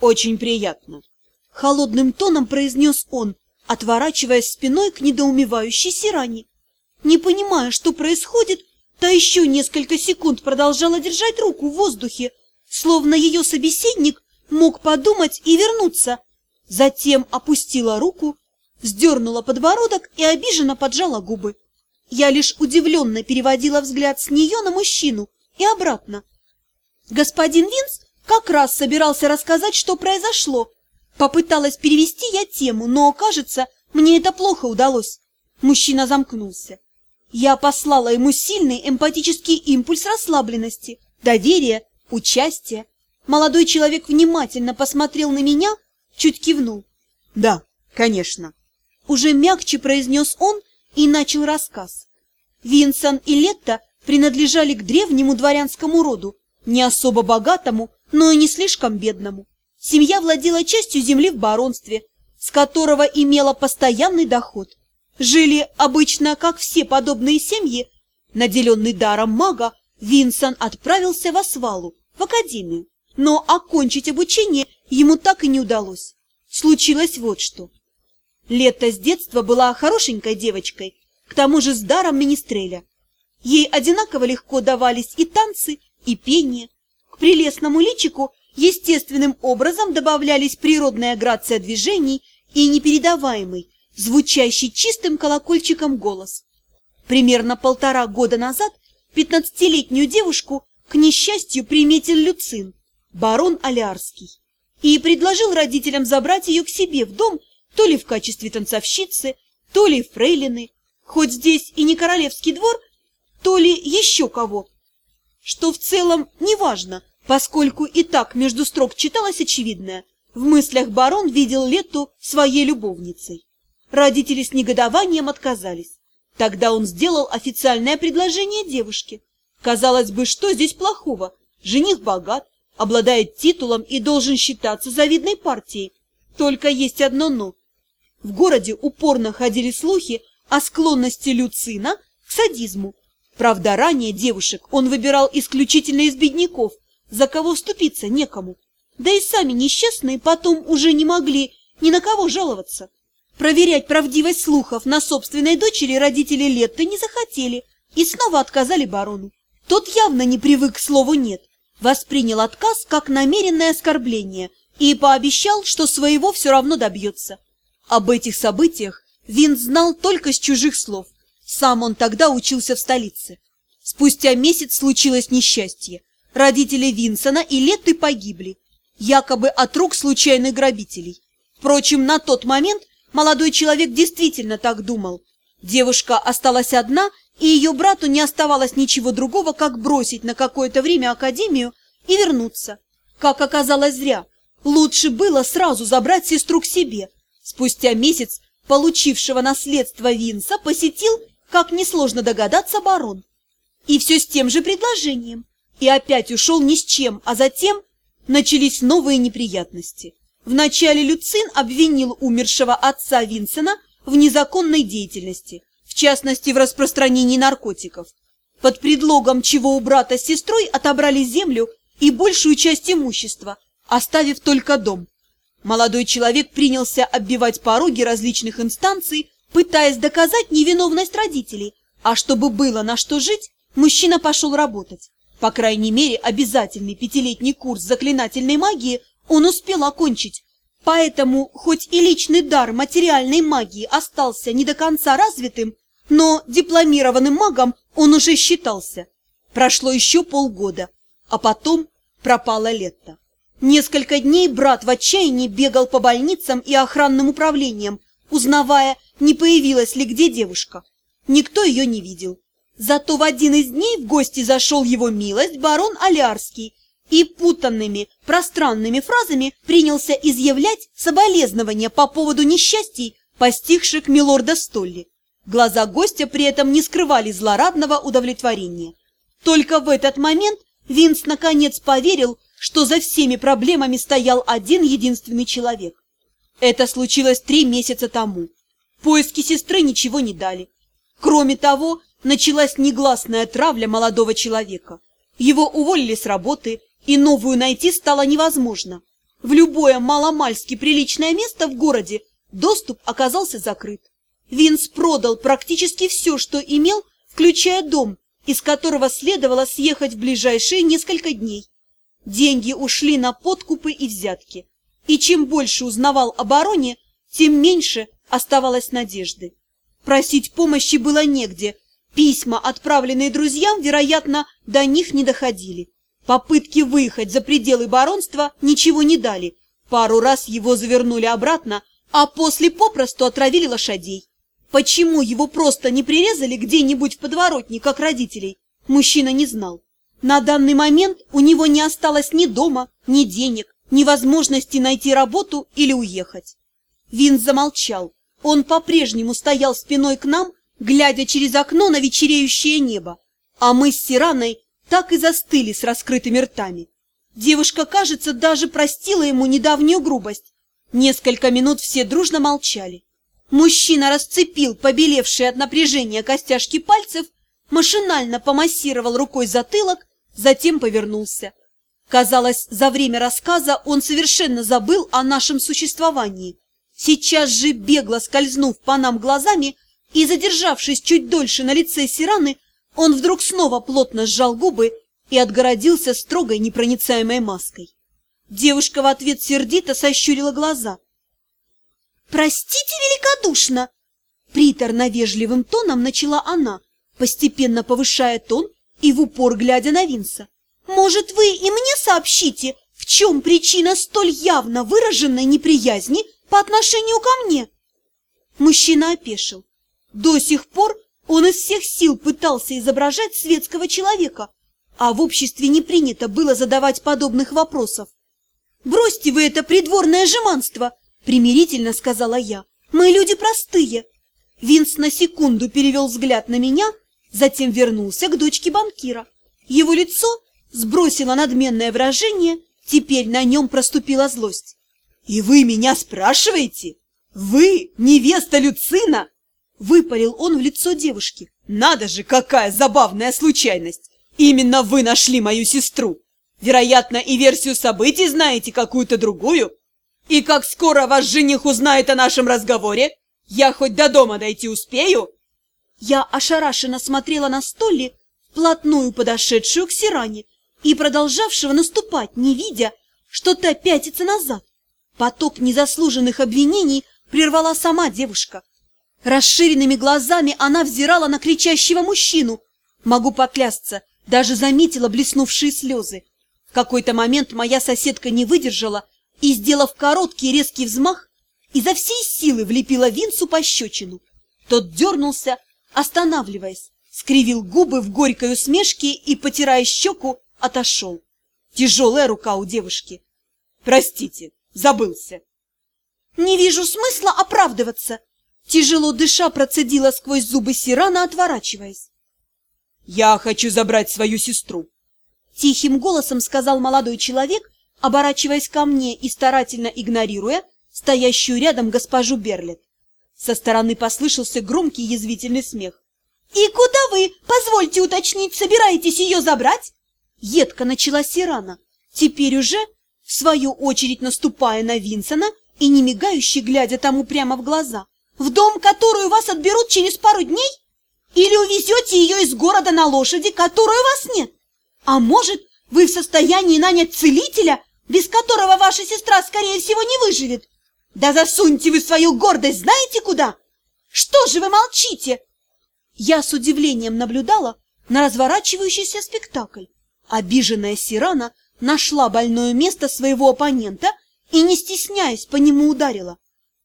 Очень приятно. Холодным тоном произнес он, отворачиваясь спиной к недоумевающей Сиране. Не понимая, что происходит, та еще несколько секунд продолжала держать руку в воздухе, словно ее собеседник мог подумать и вернуться. Затем опустила руку, вздернула подбородок и обиженно поджала губы. Я лишь удивленно переводила взгляд с нее на мужчину и обратно. Господин Винс как раз собирался рассказать, что произошло. Попыталась перевести я тему, но, кажется, мне это плохо удалось. Мужчина замкнулся. Я послала ему сильный эмпатический импульс расслабленности, доверия, участия. Молодой человек внимательно посмотрел на меня, чуть кивнул. «Да, конечно». Уже мягче произнес он и начал рассказ. Винсон и Летта принадлежали к древнему дворянскому роду, не особо богатому, но и не слишком бедному. Семья владела частью земли в баронстве, с которого имела постоянный доход. Жили обычно, как все подобные семьи. Наделенный даром мага, Винсон отправился в Освалу, в академию. Но окончить обучение ему так и не удалось. Случилось вот что. Лето с детства была хорошенькой девочкой, к тому же с даром министреля. Ей одинаково легко давались и танцы, и пение. К прелестному личику естественным образом добавлялись природная грация движений и непередаваемый, звучащий чистым колокольчиком голос. Примерно полтора года назад пятнадцатилетнюю девушку, к несчастью, приметил Люцин, барон Алярский, и предложил родителям забрать ее к себе в дом то ли в качестве танцовщицы, то ли фрейлины, хоть здесь и не королевский двор, то ли еще кого, что в целом не важно, поскольку и так между строк читалось очевидное. В мыслях барон видел Лету своей любовницей. Родители с негодованием отказались. Тогда он сделал официальное предложение девушке. Казалось бы, что здесь плохого? Жених богат, обладает титулом и должен считаться завидной партией. Только есть одно «но». В городе упорно ходили слухи о склонности Люцина к садизму. Правда, ранее девушек он выбирал исключительно из бедняков, за кого вступиться некому. Да и сами несчастные потом уже не могли ни на кого жаловаться. Проверять правдивость слухов на собственной дочери родители Летты не захотели и снова отказали барону. Тот явно не привык к слову «нет», воспринял отказ как намеренное оскорбление и пообещал, что своего все равно добьется. Об этих событиях Вин знал только с чужих слов. Сам он тогда учился в столице. Спустя месяц случилось несчастье. Родители Винсона и Летты погибли, якобы от рук случайных грабителей. Впрочем, на тот момент молодой человек действительно так думал. Девушка осталась одна, и ее брату не оставалось ничего другого, как бросить на какое-то время академию и вернуться. Как оказалось, зря. Лучше было сразу забрать сестру к себе. Спустя месяц получившего наследство Винса посетил как несложно догадаться, барон. И все с тем же предложением. И опять ушел ни с чем, а затем начались новые неприятности. Вначале Люцин обвинил умершего отца Винсена в незаконной деятельности, в частности в распространении наркотиков, под предлогом чего у брата с сестрой отобрали землю и большую часть имущества, оставив только дом. Молодой человек принялся оббивать пороги различных инстанций, пытаясь доказать невиновность родителей, а чтобы было на что жить, мужчина пошел работать. По крайней мере, обязательный пятилетний курс заклинательной магии он успел окончить, поэтому хоть и личный дар материальной магии остался не до конца развитым, но дипломированным магом он уже считался. Прошло еще полгода, а потом пропало лето. Несколько дней брат в отчаянии бегал по больницам и охранным управлениям, узнавая, не появилась ли где девушка. Никто ее не видел. Зато в один из дней в гости зашел его милость барон Алярский и путанными, пространными фразами принялся изъявлять соболезнования по поводу несчастий, постигших милорда Столли. Глаза гостя при этом не скрывали злорадного удовлетворения. Только в этот момент Винс наконец поверил, что за всеми проблемами стоял один единственный человек. Это случилось три месяца тому. Поиски сестры ничего не дали. Кроме того, началась негласная травля молодого человека. Его уволили с работы, и новую найти стало невозможно. в любое маломальски приличное место в городе доступ оказался закрыт. Винс продал практически все, что имел, включая дом, из которого следовало съехать в ближайшие несколько дней. Деньги ушли на подкупы и взятки. И чем больше узнавал о бароне, тем меньше оставалось надежды. Просить помощи было негде. Письма, отправленные друзьям, вероятно, до них не доходили. Попытки выехать за пределы баронства ничего не дали. Пару раз его завернули обратно, а после попросту отравили лошадей. Почему его просто не прирезали где-нибудь в подворотне, как родителей, мужчина не знал. На данный момент у него не осталось ни дома, ни денег, ни возможности найти работу или уехать. Вин замолчал. Он по-прежнему стоял спиной к нам, глядя через окно на вечереющее небо, а мы с Сираной так и застыли с раскрытыми ртами. Девушка, кажется, даже простила ему недавнюю грубость. Несколько минут все дружно молчали. Мужчина расцепил побелевшие от напряжения костяшки пальцев, машинально помассировал рукой затылок, затем повернулся. Казалось, за время рассказа он совершенно забыл о нашем существовании. Сейчас же, бегло скользнув по нам глазами и задержавшись чуть дольше на лице Сираны, он вдруг снова плотно сжал губы и отгородился строгой непроницаемой маской. Девушка в ответ сердито сощурила глаза. «Простите великодушно!» Приторно-вежливым тоном начала она, постепенно повышая тон и в упор глядя на Винса. «Может, вы и мне сообщите, в чем причина столь явно выраженной неприязни по отношению ко мне?» Мужчина опешил. До сих пор он из всех сил пытался изображать светского человека, а в обществе не принято было задавать подобных вопросов. «Бросьте вы это придворное жеманство!» – примирительно сказала я. «Мы люди простые!» Винс на секунду перевел взгляд на меня, затем вернулся к дочке банкира. Его лицо сбросило надменное выражение, теперь на нем проступила злость. «И вы меня спрашиваете? Вы невеста Люцина?» Выпалил он в лицо девушки. «Надо же, какая забавная случайность! Именно вы нашли мою сестру! Вероятно, и версию событий знаете какую-то другую? И как скоро ваш жених узнает о нашем разговоре? Я хоть до дома дойти успею?» Я ошарашенно смотрела на Столли, вплотную подошедшую к Сиране и продолжавшего наступать, не видя, что та пятится назад. Поток незаслуженных обвинений прервала сама девушка. Расширенными глазами она взирала на кричащего мужчину. Могу поклясться, даже заметила блеснувшие слезы. В какой-то момент моя соседка не выдержала и, сделав короткий резкий взмах, изо всей силы влепила Винсу пощечину. Тот дернулся, останавливаясь, скривил губы в горькой усмешке и, потирая щеку, отошел. Тяжелая рука у девушки. «Простите, забылся». «Не вижу смысла оправдываться», Тяжело дыша процедила сквозь зубы Сирана, отворачиваясь. «Я хочу забрать свою сестру!» Тихим голосом сказал молодой человек, оборачиваясь ко мне и старательно игнорируя стоящую рядом госпожу Берлет. Со стороны послышался громкий язвительный смех. «И куда вы, позвольте уточнить, собираетесь ее забрать?» Едко начала Сирана, теперь уже, в свою очередь наступая на Винсона и не мигающе глядя тому прямо в глаза. В дом, который у вас отберут через пару дней? Или увезете ее из города на лошади, которой у вас нет? А может, вы в состоянии нанять целителя, без которого ваша сестра, скорее всего, не выживет? Да засуньте вы свою гордость знаете куда? Что же вы молчите? Я с удивлением наблюдала на разворачивающийся спектакль. Обиженная Сирана нашла больное место своего оппонента и, не стесняясь, по нему ударила.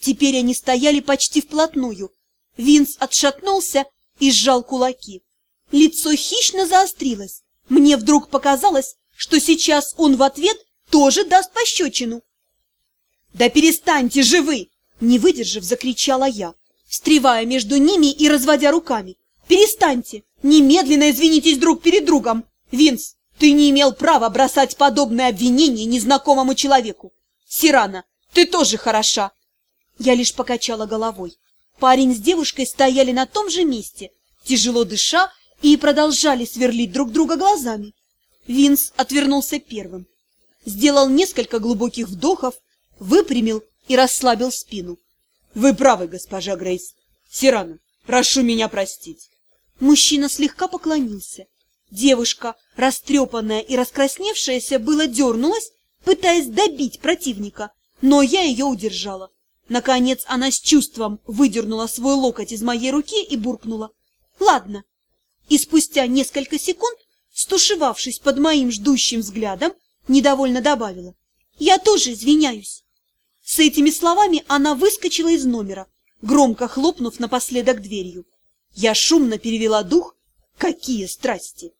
Теперь они стояли почти вплотную. Винс отшатнулся и сжал кулаки. Лицо хищно заострилось. Мне вдруг показалось, что сейчас он в ответ тоже даст пощечину. «Да перестаньте же вы!» Не выдержав, закричала я, встревая между ними и разводя руками. «Перестаньте! Немедленно извинитесь друг перед другом! Винс, ты не имел права бросать подобное обвинение незнакомому человеку! Сирана, ты тоже хороша! Я лишь покачала головой. Парень с девушкой стояли на том же месте, тяжело дыша, и продолжали сверлить друг друга глазами. Винс отвернулся первым. сделал несколько глубоких вдохов, выпрямил и расслабил спину. Вы правы, госпожа Грейс. Сирана, прошу меня простить. Мужчина слегка поклонился. Девушка, растрепанная и раскрасневшаяся, было дернулась, пытаясь добить противника, но я ее удержала. Наконец она с чувством выдернула свой локоть из моей руки и буркнула. «Ладно». И спустя несколько секунд, стушевавшись под моим ждущим взглядом, недовольно добавила. «Я тоже извиняюсь». С этими словами она выскочила из номера, громко хлопнув напоследок дверью. Я шумно перевела дух. Какие страсти!